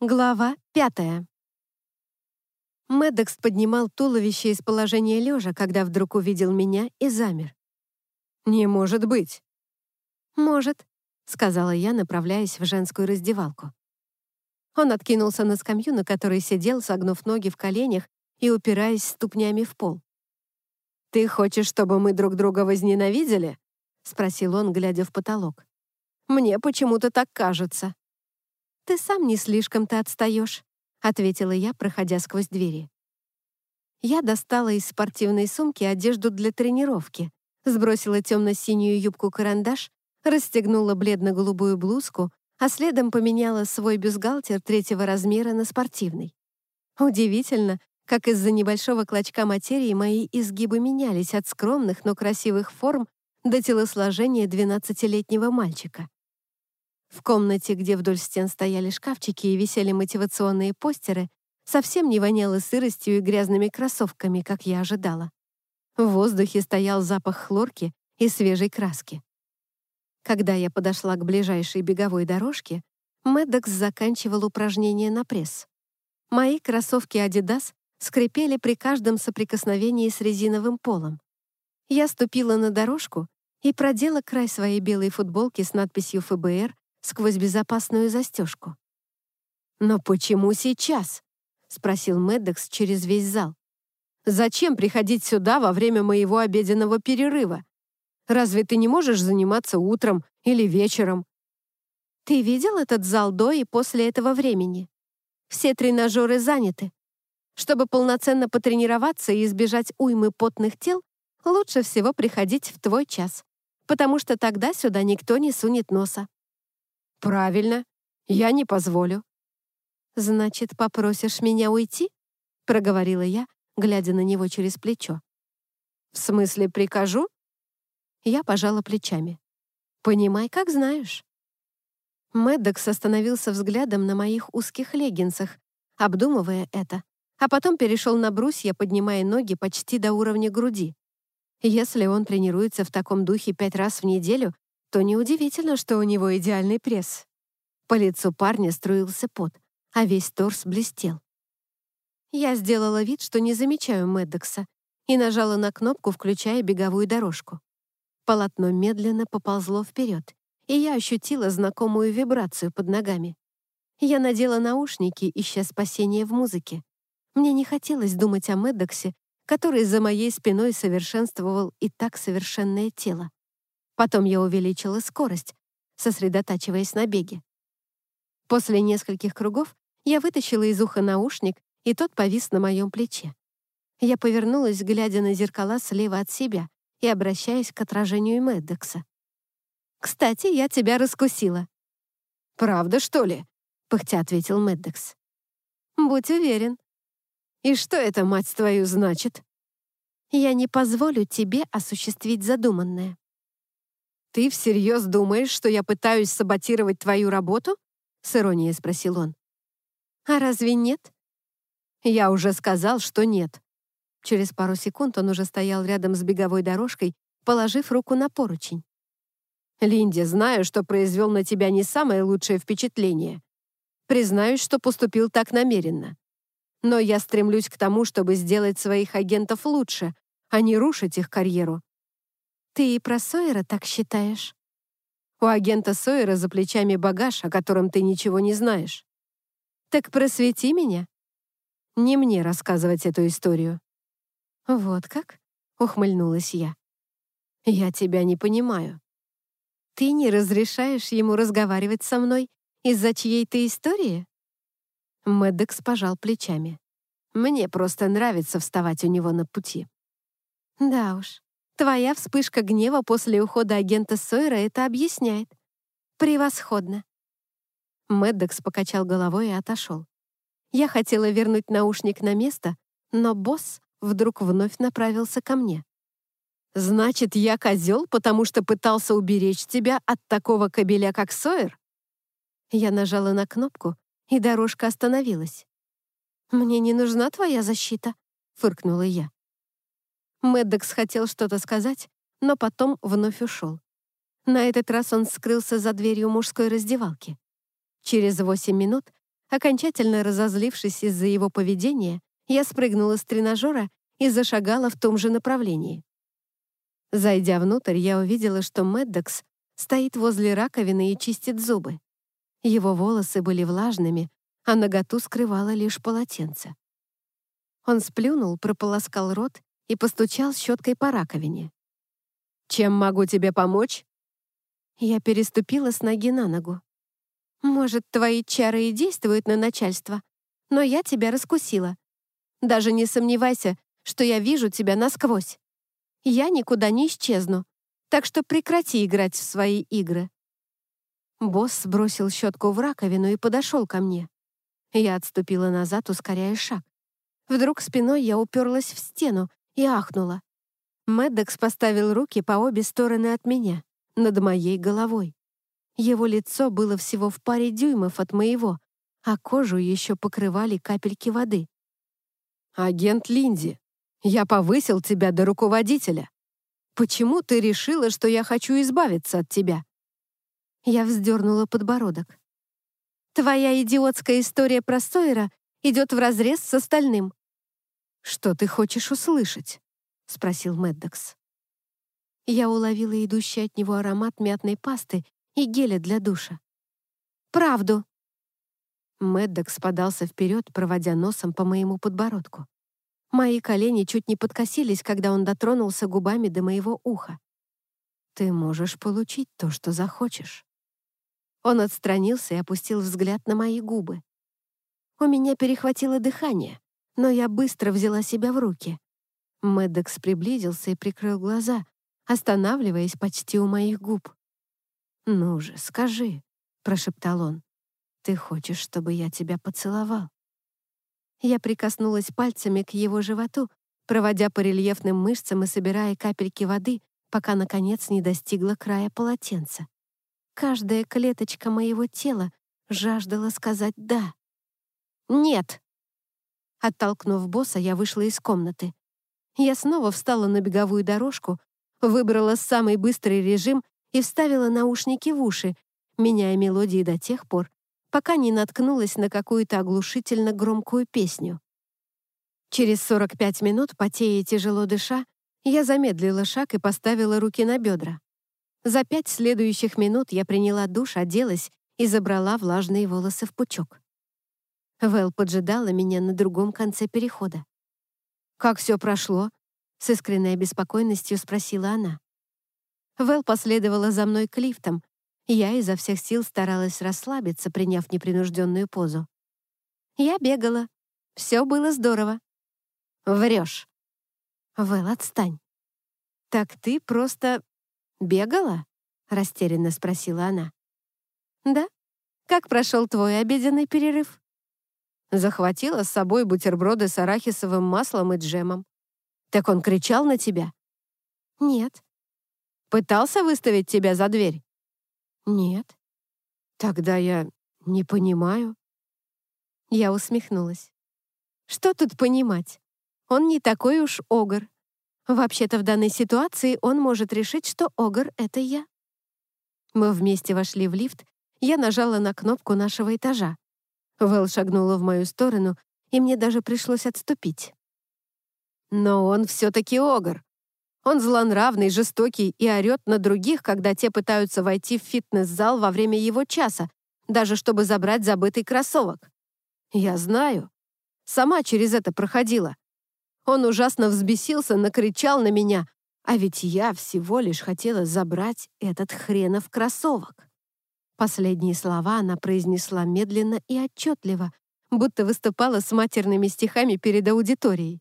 Глава пятая. Медекс поднимал туловище из положения лежа, когда вдруг увидел меня и замер. «Не может быть!» «Может», — сказала я, направляясь в женскую раздевалку. Он откинулся на скамью, на которой сидел, согнув ноги в коленях и упираясь ступнями в пол. «Ты хочешь, чтобы мы друг друга возненавидели?» — спросил он, глядя в потолок. «Мне почему-то так кажется». «Ты сам не слишком-то отстаешь», — ответила я, проходя сквозь двери. Я достала из спортивной сумки одежду для тренировки, сбросила темно-синюю юбку-карандаш, расстегнула бледно-голубую блузку, а следом поменяла свой бюстгальтер третьего размера на спортивный. Удивительно, как из-за небольшого клочка материи мои изгибы менялись от скромных, но красивых форм до телосложения 12-летнего мальчика. В комнате, где вдоль стен стояли шкафчики и висели мотивационные постеры, совсем не воняло сыростью и грязными кроссовками, как я ожидала. В воздухе стоял запах хлорки и свежей краски. Когда я подошла к ближайшей беговой дорожке, Мэддокс заканчивал упражнение на пресс. Мои кроссовки Adidas скрипели при каждом соприкосновении с резиновым полом. Я ступила на дорожку и продела край своей белой футболки с надписью ФБР сквозь безопасную застежку. «Но почему сейчас?» — спросил Мэддокс через весь зал. «Зачем приходить сюда во время моего обеденного перерыва? Разве ты не можешь заниматься утром или вечером?» «Ты видел этот зал до и после этого времени? Все тренажеры заняты. Чтобы полноценно потренироваться и избежать уймы потных тел, лучше всего приходить в твой час, потому что тогда сюда никто не сунет носа. «Правильно. Я не позволю». «Значит, попросишь меня уйти?» — проговорила я, глядя на него через плечо. «В смысле, прикажу?» Я пожала плечами. «Понимай, как знаешь». Мэддокс остановился взглядом на моих узких леггинсах, обдумывая это, а потом перешел на брусья, поднимая ноги почти до уровня груди. Если он тренируется в таком духе пять раз в неделю, то неудивительно, что у него идеальный пресс. По лицу парня струился пот, а весь торс блестел. Я сделала вид, что не замечаю Мэддокса, и нажала на кнопку, включая беговую дорожку. Полотно медленно поползло вперед, и я ощутила знакомую вибрацию под ногами. Я надела наушники, ища спасения в музыке. Мне не хотелось думать о Мэддоксе, который за моей спиной совершенствовал и так совершенное тело. Потом я увеличила скорость, сосредотачиваясь на беге. После нескольких кругов я вытащила из уха наушник, и тот повис на моем плече. Я повернулась, глядя на зеркала слева от себя и обращаясь к отражению Мэддекса. «Кстати, я тебя раскусила». «Правда, что ли?» — пыхтя ответил Мэддекс. «Будь уверен». «И что это, мать твою, значит?» «Я не позволю тебе осуществить задуманное». «Ты всерьез думаешь, что я пытаюсь саботировать твою работу?» — с иронией спросил он. «А разве нет?» «Я уже сказал, что нет». Через пару секунд он уже стоял рядом с беговой дорожкой, положив руку на поручень. «Линди, знаю, что произвел на тебя не самое лучшее впечатление. Признаюсь, что поступил так намеренно. Но я стремлюсь к тому, чтобы сделать своих агентов лучше, а не рушить их карьеру. Ты и про Сойера так считаешь? У агента Сойера за плечами багаж, о котором ты ничего не знаешь. Так просвети меня. Не мне рассказывать эту историю. Вот как? Ухмыльнулась я. Я тебя не понимаю. Ты не разрешаешь ему разговаривать со мной из-за чьей-то истории? Мэддекс пожал плечами. Мне просто нравится вставать у него на пути. Да уж, Твоя вспышка гнева после ухода агента Сойера это объясняет. Превосходно. Мэддокс покачал головой и отошел. Я хотела вернуть наушник на место, но босс вдруг вновь направился ко мне. «Значит, я козел, потому что пытался уберечь тебя от такого кобеля, как Сойер?» Я нажала на кнопку, и дорожка остановилась. «Мне не нужна твоя защита», — фыркнула я. Мэддокс хотел что-то сказать, но потом вновь ушел. На этот раз он скрылся за дверью мужской раздевалки. Через восемь минут Окончательно разозлившись из-за его поведения, я спрыгнула с тренажера и зашагала в том же направлении. Зайдя внутрь, я увидела, что Мэддокс стоит возле раковины и чистит зубы. Его волосы были влажными, а наготу скрывало лишь полотенце. Он сплюнул, прополоскал рот и постучал щеткой по раковине. «Чем могу тебе помочь?» Я переступила с ноги на ногу. «Может, твои чары и действуют на начальство, но я тебя раскусила. Даже не сомневайся, что я вижу тебя насквозь. Я никуда не исчезну, так что прекрати играть в свои игры». Босс сбросил щетку в раковину и подошел ко мне. Я отступила назад, ускоряя шаг. Вдруг спиной я уперлась в стену и ахнула. Мэддокс поставил руки по обе стороны от меня, над моей головой. Его лицо было всего в паре дюймов от моего, а кожу еще покрывали капельки воды. «Агент Линди, я повысил тебя до руководителя. Почему ты решила, что я хочу избавиться от тебя?» Я вздернула подбородок. «Твоя идиотская история про Сойера идет вразрез с остальным». «Что ты хочешь услышать?» — спросил Мэддокс. Я уловила идущий от него аромат мятной пасты и геля для душа. «Правду!» Мэддокс подался вперед, проводя носом по моему подбородку. Мои колени чуть не подкосились, когда он дотронулся губами до моего уха. «Ты можешь получить то, что захочешь». Он отстранился и опустил взгляд на мои губы. У меня перехватило дыхание, но я быстро взяла себя в руки. Мэддокс приблизился и прикрыл глаза, останавливаясь почти у моих губ. «Ну же, скажи», — прошептал он. «Ты хочешь, чтобы я тебя поцеловал?» Я прикоснулась пальцами к его животу, проводя по рельефным мышцам и собирая капельки воды, пока, наконец, не достигла края полотенца. Каждая клеточка моего тела жаждала сказать «да». «Нет!» Оттолкнув босса, я вышла из комнаты. Я снова встала на беговую дорожку, выбрала самый быстрый режим и вставила наушники в уши, меняя мелодии до тех пор, пока не наткнулась на какую-то оглушительно громкую песню. Через 45 минут, потея и тяжело дыша, я замедлила шаг и поставила руки на бедра. За пять следующих минут я приняла душ, оделась и забрала влажные волосы в пучок. Вэл поджидала меня на другом конце перехода. «Как все прошло?» — с искренней беспокойностью спросила она. Вэл последовала за мной к лифтам, я изо всех сил старалась расслабиться, приняв непринужденную позу. Я бегала. Все было здорово. Врешь. Вэл, отстань. Так ты просто бегала? Растерянно спросила она. Да. Как прошел твой обеденный перерыв? Захватила с собой бутерброды с арахисовым маслом и джемом. Так он кричал на тебя? Нет. Пытался выставить тебя за дверь? «Нет». «Тогда я не понимаю». Я усмехнулась. «Что тут понимать? Он не такой уж огр. Вообще-то в данной ситуации он может решить, что огр — это я». Мы вместе вошли в лифт, я нажала на кнопку нашего этажа. Вэл шагнула в мою сторону, и мне даже пришлось отступить. «Но он все-таки огр», он злонравный, жестокий и орет на других, когда те пытаются войти в фитнес-зал во время его часа, даже чтобы забрать забытый кроссовок. Я знаю. Сама через это проходила. Он ужасно взбесился, накричал на меня, а ведь я всего лишь хотела забрать этот хренов кроссовок. Последние слова она произнесла медленно и отчетливо, будто выступала с матерными стихами перед аудиторией.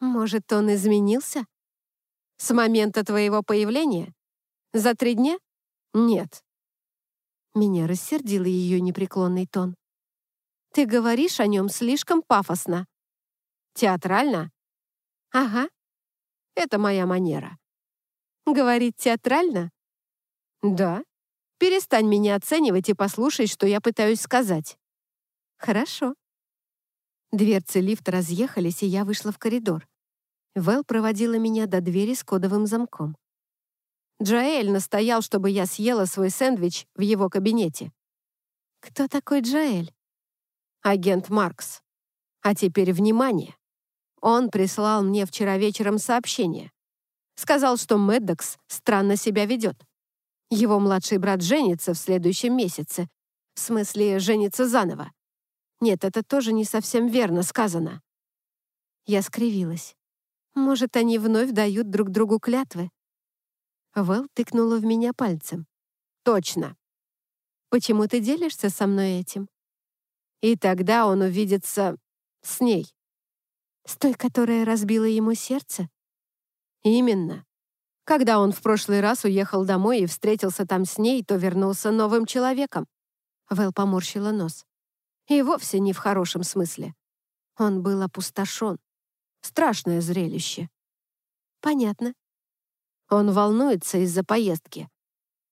«Может, он изменился?» С момента твоего появления? За три дня? Нет. Меня рассердил ее непреклонный тон. Ты говоришь о нем слишком пафосно. Театрально? Ага. Это моя манера. Говорить театрально? Да. Перестань меня оценивать и послушай, что я пытаюсь сказать. Хорошо. Дверцы лифта разъехались, и я вышла в коридор. Вэл проводила меня до двери с кодовым замком. Джаэль настоял, чтобы я съела свой сэндвич в его кабинете. «Кто такой Джаэль?» агент Маркс. А теперь внимание. Он прислал мне вчера вечером сообщение. Сказал, что Мэддокс странно себя ведет. Его младший брат женится в следующем месяце. В смысле, женится заново. Нет, это тоже не совсем верно сказано. Я скривилась. Может, они вновь дают друг другу клятвы? Вэл тыкнула в меня пальцем. «Точно. Почему ты делишься со мной этим?» И тогда он увидится с ней. С той, которая разбила ему сердце? Именно. Когда он в прошлый раз уехал домой и встретился там с ней, то вернулся новым человеком. Вэл поморщила нос. И вовсе не в хорошем смысле. Он был опустошен. Страшное зрелище. Понятно. Он волнуется из-за поездки.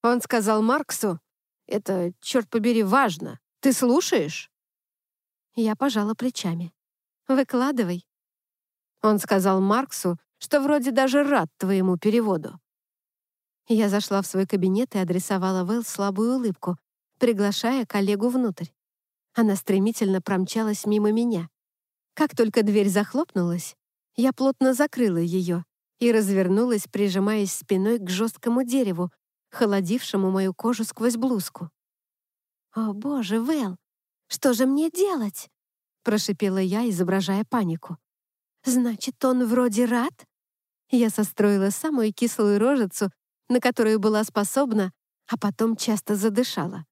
Он сказал Марксу, это, черт побери, важно. Ты слушаешь? Я пожала плечами. Выкладывай. Он сказал Марксу, что вроде даже рад твоему переводу. Я зашла в свой кабинет и адресовала Вэл слабую улыбку, приглашая коллегу внутрь. Она стремительно промчалась мимо меня. Как только дверь захлопнулась, я плотно закрыла ее и развернулась, прижимаясь спиной к жесткому дереву, холодившему мою кожу сквозь блузку. «О, боже, Вэл, что же мне делать?» прошипела я, изображая панику. «Значит, он вроде рад?» Я состроила самую кислую рожицу, на которую была способна, а потом часто задышала.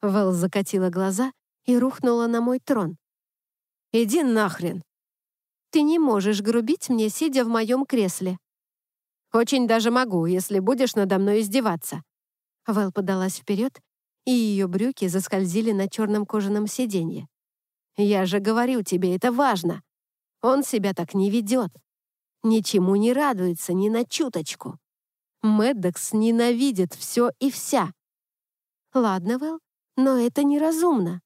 Вэл закатила глаза и рухнула на мой трон. «Иди нахрен!» «Ты не можешь грубить мне, сидя в моем кресле». «Очень даже могу, если будешь надо мной издеваться». Вэл подалась вперед, и ее брюки заскользили на черном кожаном сиденье. «Я же говорю тебе, это важно. Он себя так не ведет. Ничему не радуется ни на чуточку. Мэддокс ненавидит все и вся. Ладно, Вэл, но это неразумно.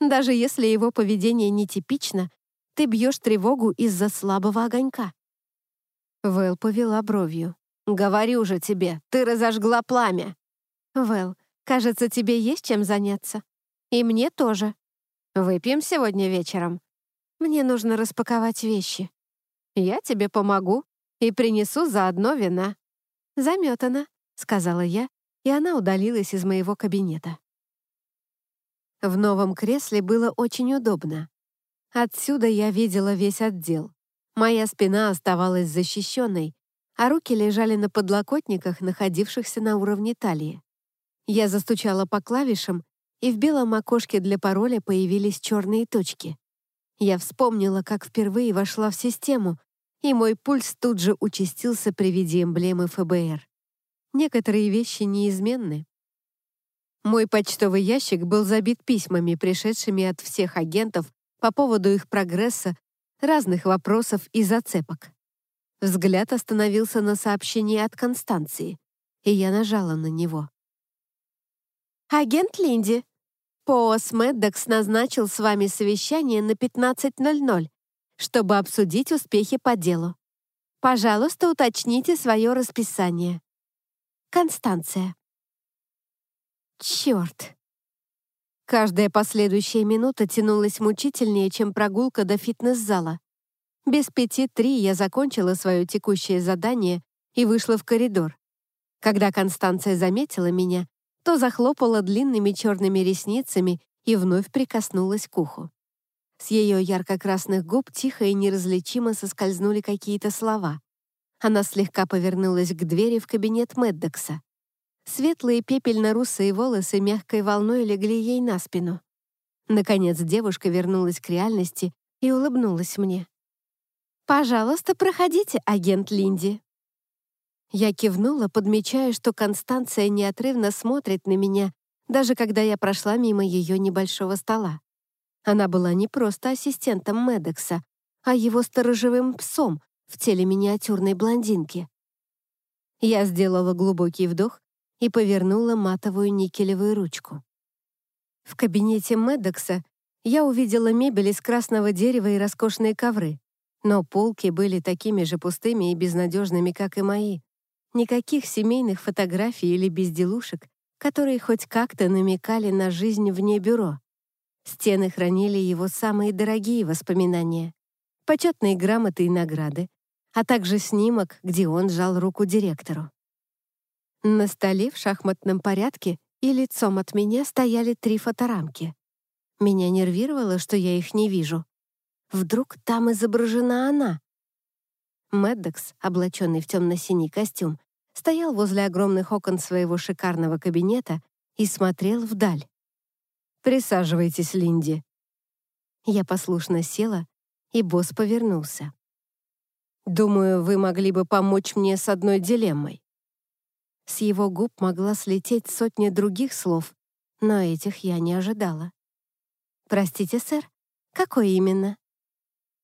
Даже если его поведение нетипично, ты бьешь тревогу из-за слабого огонька. Вэл повела бровью. «Говорю же тебе, ты разожгла пламя!» «Вэл, кажется, тебе есть чем заняться. И мне тоже». «Выпьем сегодня вечером?» «Мне нужно распаковать вещи». «Я тебе помогу и принесу заодно вина». «Заметана», — сказала я, и она удалилась из моего кабинета. В новом кресле было очень удобно. Отсюда я видела весь отдел. Моя спина оставалась защищенной, а руки лежали на подлокотниках, находившихся на уровне талии. Я застучала по клавишам, и в белом окошке для пароля появились черные точки. Я вспомнила, как впервые вошла в систему, и мой пульс тут же участился при виде эмблемы ФБР. Некоторые вещи неизменны. Мой почтовый ящик был забит письмами, пришедшими от всех агентов по поводу их прогресса разных вопросов и зацепок. Взгляд остановился на сообщении от Констанции, и я нажала на него. «Агент Линди, ПОС Мэддокс назначил с вами совещание на 15.00, чтобы обсудить успехи по делу. Пожалуйста, уточните свое расписание. Констанция». Черт! Каждая последующая минута тянулась мучительнее, чем прогулка до фитнес-зала. Без пяти три я закончила свое текущее задание и вышла в коридор. Когда Констанция заметила меня, то захлопала длинными черными ресницами и вновь прикоснулась к уху. С ее ярко-красных губ тихо и неразличимо соскользнули какие-то слова. Она слегка повернулась к двери в кабинет Меддокса. Светлые пепельно-русые волосы мягкой волной легли ей на спину. Наконец девушка вернулась к реальности и улыбнулась мне. «Пожалуйста, проходите, агент Линди». Я кивнула, подмечая, что Констанция неотрывно смотрит на меня, даже когда я прошла мимо ее небольшого стола. Она была не просто ассистентом Медекса, а его сторожевым псом в теле миниатюрной блондинки. Я сделала глубокий вдох и повернула матовую никелевую ручку. В кабинете Медекса я увидела мебель из красного дерева и роскошные ковры, но полки были такими же пустыми и безнадежными, как и мои. Никаких семейных фотографий или безделушек, которые хоть как-то намекали на жизнь вне бюро. Стены хранили его самые дорогие воспоминания, почетные грамоты и награды, а также снимок, где он сжал руку директору. На столе в шахматном порядке и лицом от меня стояли три фоторамки. Меня нервировало, что я их не вижу. Вдруг там изображена она? Мэддокс, облаченный в темно-синий костюм, стоял возле огромных окон своего шикарного кабинета и смотрел вдаль. «Присаживайтесь, Линди». Я послушно села, и босс повернулся. «Думаю, вы могли бы помочь мне с одной дилеммой». С его губ могла слететь сотня других слов, но этих я не ожидала. «Простите, сэр, какой именно?»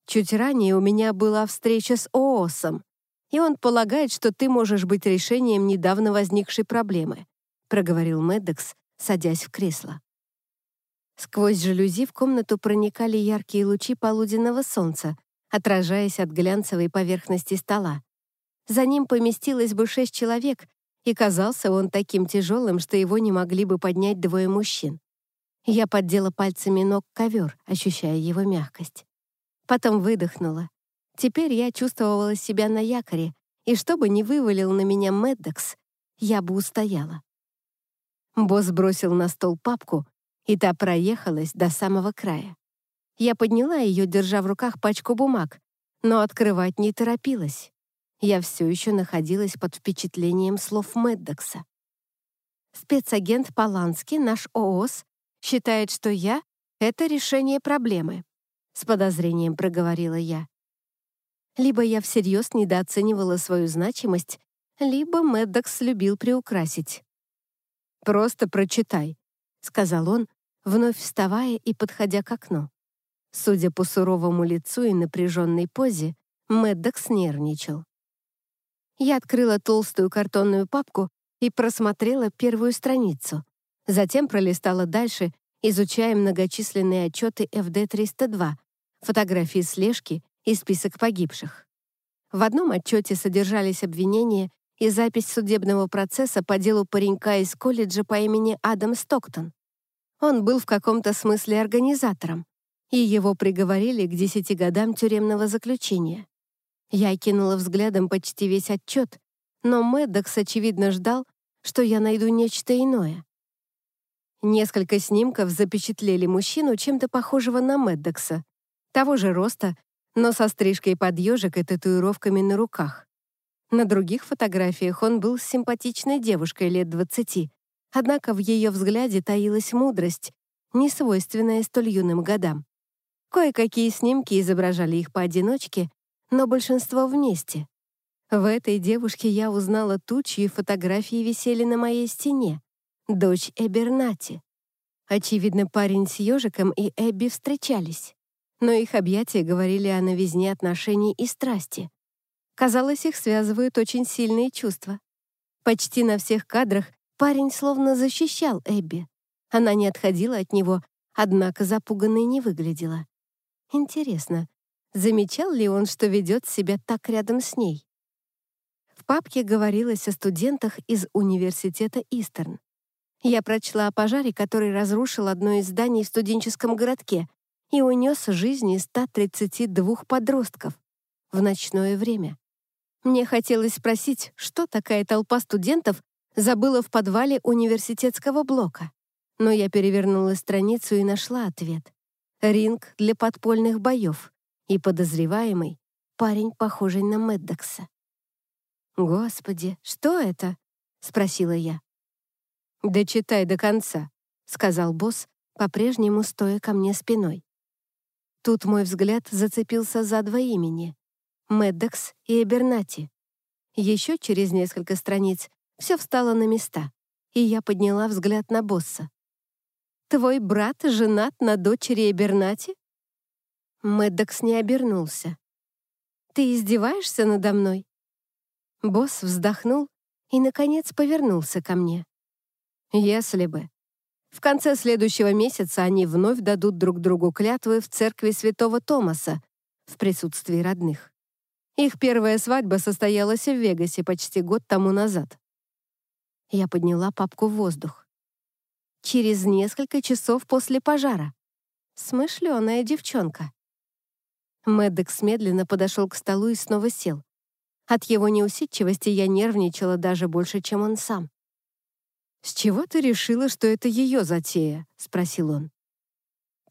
Чуть ранее у меня была встреча с ООСом, и он полагает, что ты можешь быть решением недавно возникшей проблемы», проговорил Медекс, садясь в кресло. Сквозь жалюзи в комнату проникали яркие лучи полуденного солнца, отражаясь от глянцевой поверхности стола. За ним поместилось бы шесть человек, и казался он таким тяжелым, что его не могли бы поднять двое мужчин. Я поддела пальцами ног ковер, ощущая его мягкость. Потом выдохнула. Теперь я чувствовала себя на якоре, и что бы ни вывалил на меня Мэддокс, я бы устояла. Босс бросил на стол папку, и та проехалась до самого края. Я подняла ее, держа в руках пачку бумаг, но открывать не торопилась. Я все еще находилась под впечатлением слов Мэддокса. Спецагент Полански, наш ООС, считает, что я — это решение проблемы. С подозрением проговорила я. Либо я всерьез недооценивала свою значимость, либо Мэддокс любил приукрасить. «Просто прочитай», — сказал он, вновь вставая и подходя к окну. Судя по суровому лицу и напряженной позе, Мэддокс нервничал. Я открыла толстую картонную папку и просмотрела первую страницу. Затем пролистала дальше, изучая многочисленные отчеты ФД-302, фотографии слежки и список погибших. В одном отчете содержались обвинения и запись судебного процесса по делу паренька из колледжа по имени Адам Стоктон. Он был в каком-то смысле организатором, и его приговорили к десяти годам тюремного заключения. Я кинула взглядом почти весь отчет, но Мэддокс, очевидно, ждал, что я найду нечто иное. Несколько снимков запечатлели мужчину, чем-то похожего на Мэддокса, того же роста, но со стрижкой под ежик и татуировками на руках. На других фотографиях он был с симпатичной девушкой лет 20, однако в ее взгляде таилась мудрость, не свойственная столь юным годам. Кое-какие снимки изображали их поодиночке, но большинство вместе. В этой девушке я узнала ту, чьи фотографии висели на моей стене, дочь Эбернати. Очевидно, парень с ежиком и Эбби встречались, но их объятия говорили о новизне отношений и страсти. Казалось, их связывают очень сильные чувства. Почти на всех кадрах парень словно защищал Эбби. Она не отходила от него, однако запуганной не выглядела. Интересно, Замечал ли он, что ведет себя так рядом с ней? В папке говорилось о студентах из университета Истерн. Я прочла о пожаре, который разрушил одно из зданий в студенческом городке и унес жизни 132 подростков в ночное время. Мне хотелось спросить, что такая толпа студентов забыла в подвале университетского блока. Но я перевернула страницу и нашла ответ. Ринг для подпольных боев и подозреваемый — парень, похожий на Меддокса. «Господи, что это?» — спросила я. «Да читай до конца», — сказал босс, по-прежнему стоя ко мне спиной. Тут мой взгляд зацепился за два имени — Меддокс и Эбернати. Еще через несколько страниц все встало на места, и я подняла взгляд на босса. «Твой брат женат на дочери Эбернати?» Мэддокс не обернулся. «Ты издеваешься надо мной?» Босс вздохнул и, наконец, повернулся ко мне. «Если бы. В конце следующего месяца они вновь дадут друг другу клятвы в церкви святого Томаса в присутствии родных. Их первая свадьба состоялась в Вегасе почти год тому назад. Я подняла папку в воздух. Через несколько часов после пожара. Смышленая девчонка. Мэддекс медленно подошел к столу и снова сел. От его неусидчивости я нервничала даже больше, чем он сам. «С чего ты решила, что это ее затея?» — спросил он.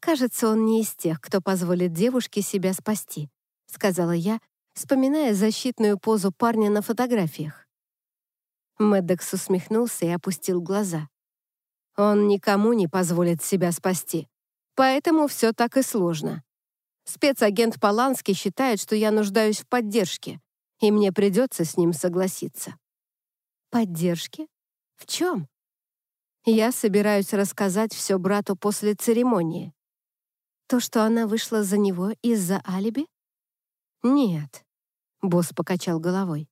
«Кажется, он не из тех, кто позволит девушке себя спасти», — сказала я, вспоминая защитную позу парня на фотографиях. Мэддекс усмехнулся и опустил глаза. «Он никому не позволит себя спасти, поэтому все так и сложно. Спецагент Поланский считает, что я нуждаюсь в поддержке, и мне придется с ним согласиться». «Поддержки? В чем?» «Я собираюсь рассказать все брату после церемонии. То, что она вышла за него из-за алиби? Нет. Босс покачал головой.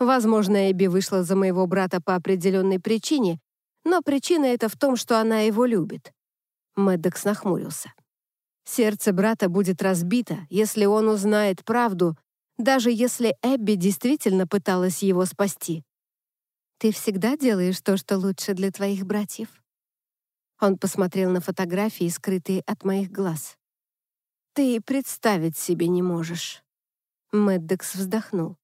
Возможно, Эбби вышла за моего брата по определенной причине, но причина это в том, что она его любит. Мэддокс нахмурился. Сердце брата будет разбито, если он узнает правду, даже если Эбби действительно пыталась его спасти. «Ты всегда делаешь то, что лучше для твоих братьев?» Он посмотрел на фотографии, скрытые от моих глаз. «Ты представить себе не можешь». Мэддекс вздохнул.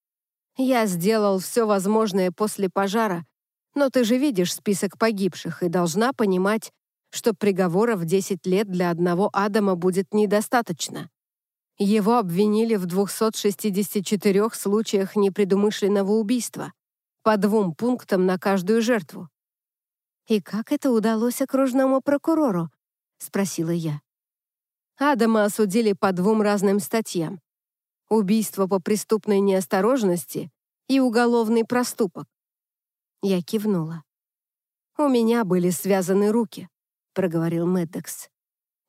«Я сделал все возможное после пожара, но ты же видишь список погибших и должна понимать, что приговоров 10 лет для одного Адама будет недостаточно. Его обвинили в 264 случаях непредумышленного убийства, по двум пунктам на каждую жертву. «И как это удалось окружному прокурору?» — спросила я. Адама осудили по двум разным статьям. Убийство по преступной неосторожности и уголовный проступок. Я кивнула. «У меня были связаны руки», — проговорил Мэддекс.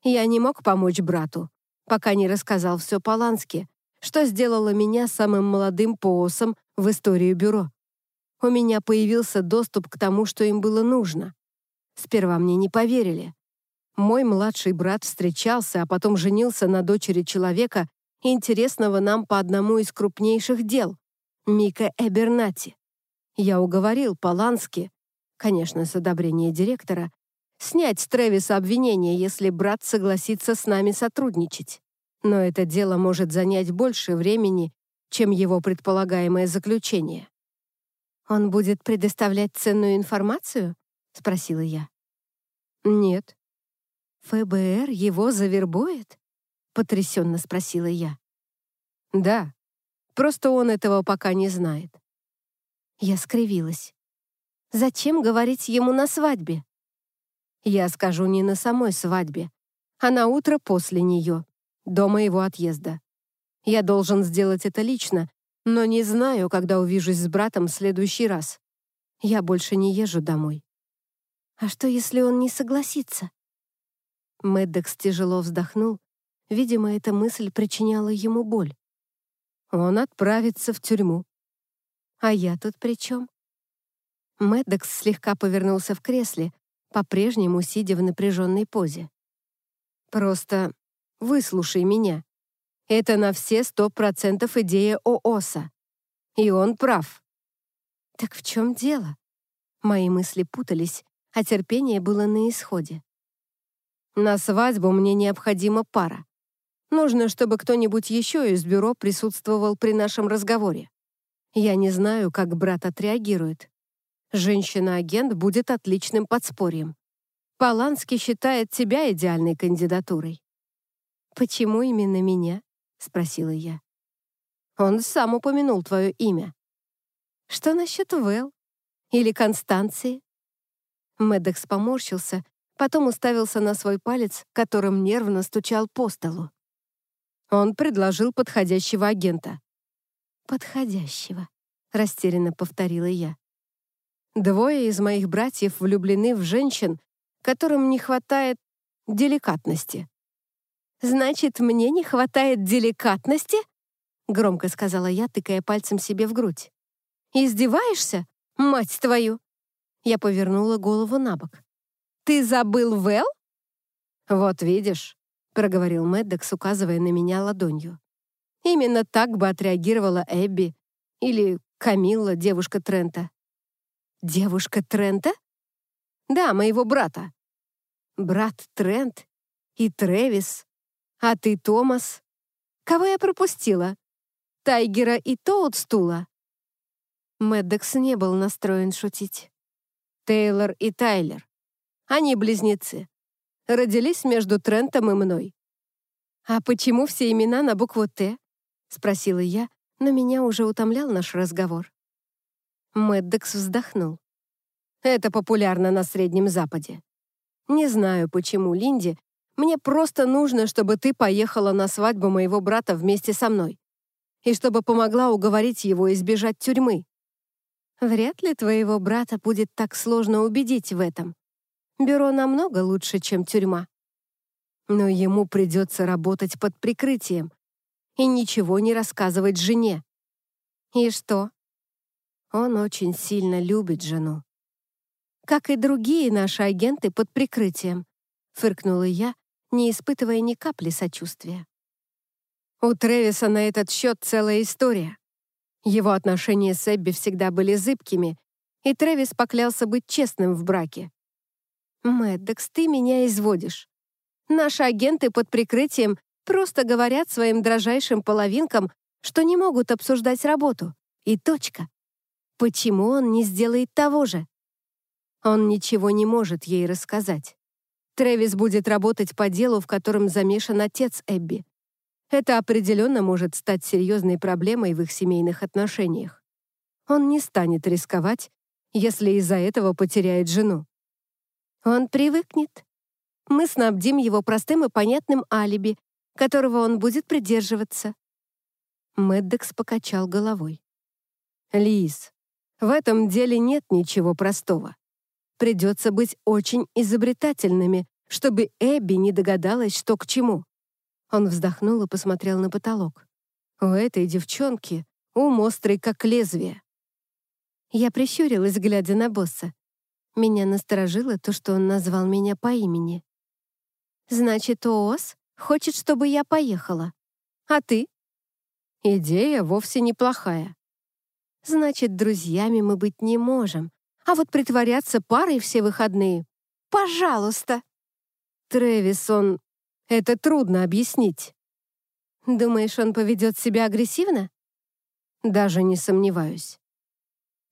«Я не мог помочь брату, пока не рассказал все Полански, что сделало меня самым молодым поосом в истории бюро у меня появился доступ к тому, что им было нужно. Сперва мне не поверили. Мой младший брат встречался, а потом женился на дочери человека, интересного нам по одному из крупнейших дел — Мика Эбернати. Я уговорил Полански, конечно, с одобрения директора, снять с Трэвиса обвинение, если брат согласится с нами сотрудничать. Но это дело может занять больше времени, чем его предполагаемое заключение. «Он будет предоставлять ценную информацию?» — спросила я. «Нет». «ФБР его завербует?» — потрясенно спросила я. «Да, просто он этого пока не знает». Я скривилась. «Зачем говорить ему на свадьбе?» «Я скажу не на самой свадьбе, а на утро после нее, до моего отъезда. Я должен сделать это лично, но не знаю, когда увижусь с братом в следующий раз. Я больше не езжу домой. А что, если он не согласится? Мэддекс тяжело вздохнул. Видимо, эта мысль причиняла ему боль. Он отправится в тюрьму. А я тут при чем? Мэддекс слегка повернулся в кресле, по-прежнему сидя в напряженной позе. «Просто выслушай меня. Это на все сто процентов идея ООСа. И он прав. Так в чем дело? Мои мысли путались, а терпение было на исходе. На свадьбу мне необходима пара. Нужно, чтобы кто-нибудь еще из бюро присутствовал при нашем разговоре. Я не знаю, как брат отреагирует. Женщина-агент будет отличным подспорьем. Поланский считает тебя идеальной кандидатурой. Почему именно меня? — спросила я. «Он сам упомянул твое имя». «Что насчет Вэл? Или Констанции?» Мэддекс поморщился, потом уставился на свой палец, которым нервно стучал по столу. Он предложил подходящего агента. «Подходящего», — растерянно повторила я. «Двое из моих братьев влюблены в женщин, которым не хватает деликатности. «Значит, мне не хватает деликатности?» — громко сказала я, тыкая пальцем себе в грудь. «Издеваешься? Мать твою!» Я повернула голову на бок. «Ты забыл Вэл?» «Вот видишь», — проговорил Мэддокс, указывая на меня ладонью. «Именно так бы отреагировала Эбби или Камилла, девушка Трента». «Девушка Трента?» «Да, моего брата». «Брат Трент и Трэвис. А ты, Томас. Кого я пропустила? Тайгера и Тоутстула?» Мэддекс не был настроен шутить. Тейлор и Тайлер. Они близнецы. Родились между Трентом и мной. «А почему все имена на букву «Т»?» — спросила я, но меня уже утомлял наш разговор. Мэддекс вздохнул. «Это популярно на Среднем Западе. Не знаю, почему, Линди, мне просто нужно, чтобы ты поехала на свадьбу моего брата вместе со мной и чтобы помогла уговорить его избежать тюрьмы. Вряд ли твоего брата будет так сложно убедить в этом. Бюро намного лучше, чем тюрьма. Но ему придется работать под прикрытием и ничего не рассказывать жене. И что? Он очень сильно любит жену. Как и другие наши агенты под прикрытием, фыркнула я, не испытывая ни капли сочувствия. У Трэвиса на этот счет целая история. Его отношения с Эбби всегда были зыбкими, и Трэвис поклялся быть честным в браке. «Мэддокс, ты меня изводишь. Наши агенты под прикрытием просто говорят своим дрожайшим половинкам, что не могут обсуждать работу. И точка. Почему он не сделает того же? Он ничего не может ей рассказать. Трэвис будет работать по делу, в котором замешан отец Эбби. Это определенно может стать серьезной проблемой в их семейных отношениях. Он не станет рисковать, если из-за этого потеряет жену. Он привыкнет. Мы снабдим его простым и понятным алиби, которого он будет придерживаться. Мэддекс покачал головой. «Лиз, в этом деле нет ничего простого. Придется быть очень изобретательными, чтобы Эбби не догадалась, что к чему. Он вздохнул и посмотрел на потолок. У этой девчонки ум острый, как лезвие. Я прищурилась, глядя на босса. Меня насторожило то, что он назвал меня по имени. «Значит, ООС хочет, чтобы я поехала. А ты?» «Идея вовсе неплохая». «Значит, друзьями мы быть не можем. А вот притворяться парой все выходные. Пожалуйста!» Трэвис, он это трудно объяснить. Думаешь, он поведет себя агрессивно? Даже не сомневаюсь.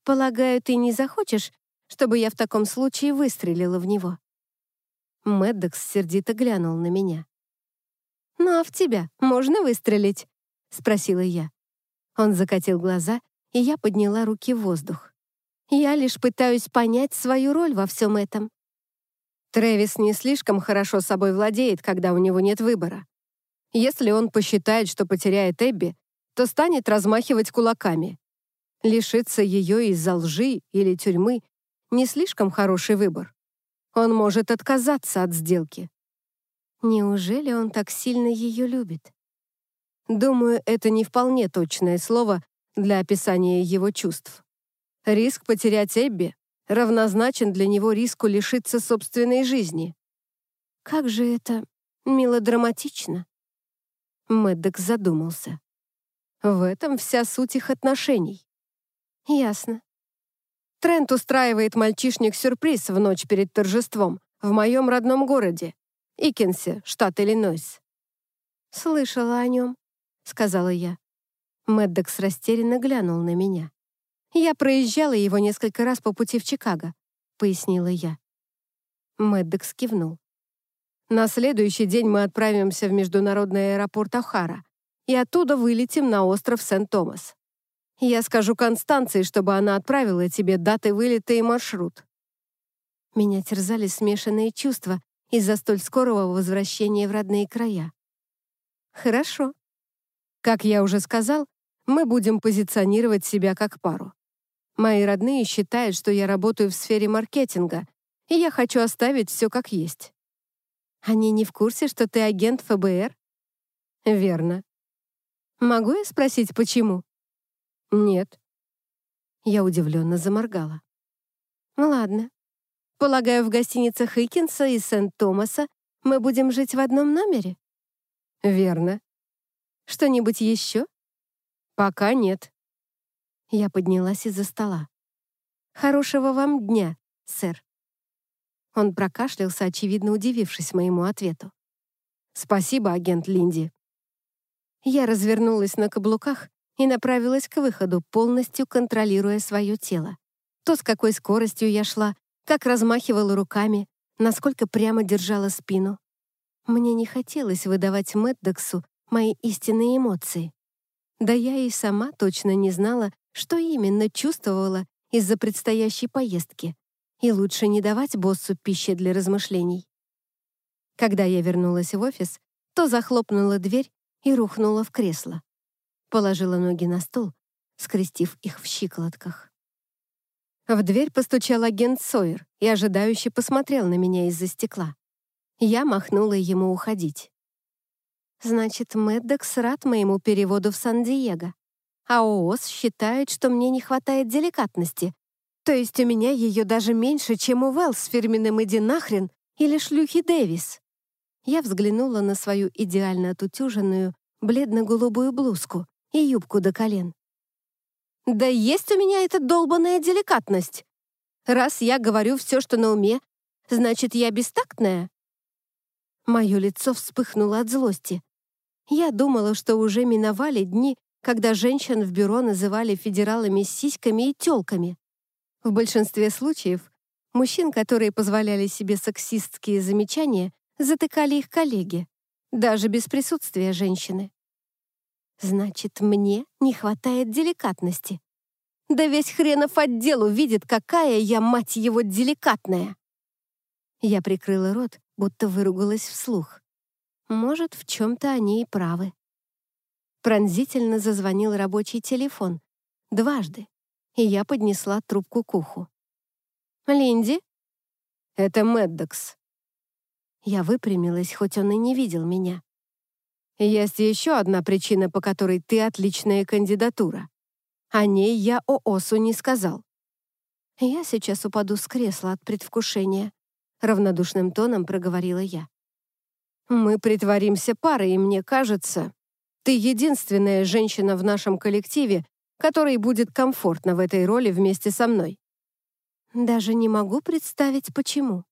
Полагаю, ты не захочешь, чтобы я в таком случае выстрелила в него. Мэддокс сердито глянул на меня. «Ну а в тебя можно выстрелить?» — спросила я. Он закатил глаза, и я подняла руки в воздух. «Я лишь пытаюсь понять свою роль во всем этом. Трэвис не слишком хорошо собой владеет, когда у него нет выбора. Если он посчитает, что потеряет Эбби, то станет размахивать кулаками. Лишиться ее из-за лжи или тюрьмы — не слишком хороший выбор. Он может отказаться от сделки. Неужели он так сильно ее любит? Думаю, это не вполне точное слово для описания его чувств. Риск потерять Эбби равнозначен для него риску лишиться собственной жизни. Как же это мелодраматично. Мэддок задумался. В этом вся суть их отношений. Ясно. Трент устраивает мальчишник-сюрприз в ночь перед торжеством в моем родном городе, Икенсе, штат Иллинойс. «Слышала о нем», — сказала я. Мэддокс растерянно глянул на меня. «Я проезжала его несколько раз по пути в Чикаго», — пояснила я. Мэддекс кивнул. «На следующий день мы отправимся в международный аэропорт Охара и оттуда вылетим на остров Сент-Томас. Я скажу Констанции, чтобы она отправила тебе даты вылета и маршрут». Меня терзали смешанные чувства из-за столь скорого возвращения в родные края. «Хорошо. Как я уже сказал, мы будем позиционировать себя как пару. Мои родные считают, что я работаю в сфере маркетинга, и я хочу оставить все как есть. Они не в курсе, что ты агент ФБР? Верно. Могу я спросить, почему? Нет. Я удивленно заморгала. Ладно. Полагаю, в гостиницах Хикинса и Сент-Томаса мы будем жить в одном номере? Верно. Что-нибудь еще? Пока нет. Я поднялась из-за стола. «Хорошего вам дня, сэр». Он прокашлялся, очевидно удивившись моему ответу. Спасибо, агент Линди. Я развернулась на каблуках и направилась к выходу, полностью контролируя свое тело. То, с какой скоростью я шла, как размахивала руками, насколько прямо держала спину. Мне не хотелось выдавать Мэддоксу мои истинные эмоции. Да я и сама точно не знала, что именно чувствовала из-за предстоящей поездки, и лучше не давать боссу пищи для размышлений. Когда я вернулась в офис, то захлопнула дверь и рухнула в кресло. Положила ноги на стол, скрестив их в щиколотках. В дверь постучал агент Сойер и ожидающе посмотрел на меня из-за стекла. Я махнула ему уходить. Значит, Мэддокс рад моему переводу в Сан-Диего. А ООС считает, что мне не хватает деликатности. То есть у меня ее даже меньше, чем у Вэл с фирменным «иди нахрен» или шлюхи Дэвис. Я взглянула на свою идеально отутюженную, бледно-голубую блузку и юбку до колен. Да есть у меня эта долбанная деликатность. Раз я говорю все, что на уме, значит, я бестактная? Мое лицо вспыхнуло от злости. Я думала, что уже миновали дни, когда женщин в бюро называли федералами с сиськами и тёлками. В большинстве случаев мужчин, которые позволяли себе сексистские замечания, затыкали их коллеги, даже без присутствия женщины. Значит, мне не хватает деликатности. Да весь хренов отдел увидит, какая я, мать его, деликатная. Я прикрыла рот, будто выругалась вслух. Может, в чем-то они и правы. Пронзительно зазвонил рабочий телефон. Дважды. И я поднесла трубку к уху. «Линди?» «Это Мэддокс». Я выпрямилась, хоть он и не видел меня. Есть еще одна причина, по которой ты отличная кандидатура. О ней я ООСу не сказал. Я сейчас упаду с кресла от предвкушения. Равнодушным тоном проговорила я. Мы притворимся парой, и мне кажется, ты единственная женщина в нашем коллективе, которой будет комфортно в этой роли вместе со мной. Даже не могу представить, почему.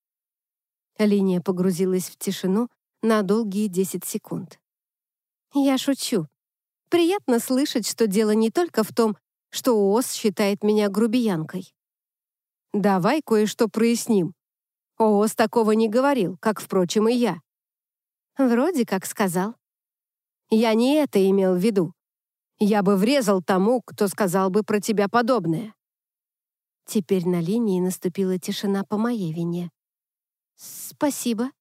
Линия погрузилась в тишину на долгие 10 секунд. Я шучу. Приятно слышать, что дело не только в том, что ООС считает меня грубиянкой. Давай кое-что проясним. ООС такого не говорил, как, впрочем, и я. Вроде как сказал. Я не это имел в виду. Я бы врезал тому, кто сказал бы про тебя подобное. Теперь на линии наступила тишина по моей вине. «Спасибо.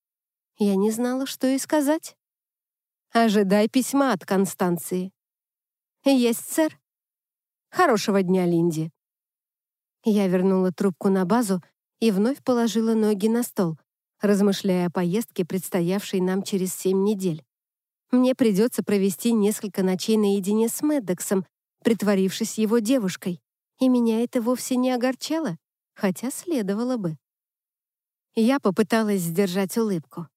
Я не знала, что и сказать». Ожидай письма от Констанции. Есть, сэр. Хорошего дня, Линди. Я вернула трубку на базу и вновь положила ноги на стол, размышляя о поездке, предстоявшей нам через семь недель. Мне придется провести несколько ночей наедине с Мэддоксом, притворившись его девушкой, и меня это вовсе не огорчало, хотя следовало бы. Я попыталась сдержать улыбку.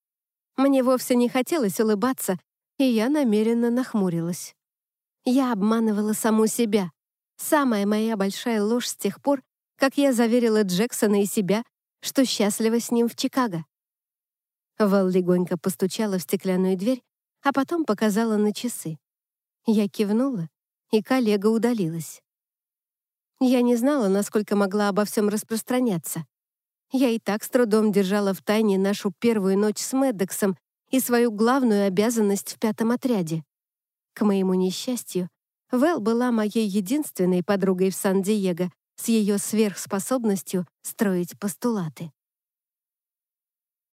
Мне вовсе не хотелось улыбаться, и я намеренно нахмурилась. Я обманывала саму себя. Самая моя большая ложь с тех пор, как я заверила Джексона и себя, что счастлива с ним в Чикаго. Вэл легонько постучала в стеклянную дверь, а потом показала на часы. Я кивнула, и коллега удалилась. Я не знала, насколько могла обо всем распространяться. Я и так с трудом держала в тайне нашу первую ночь с Мэддоксом и свою главную обязанность в пятом отряде. К моему несчастью, Вэл была моей единственной подругой в Сан-Диего с ее сверхспособностью строить постулаты.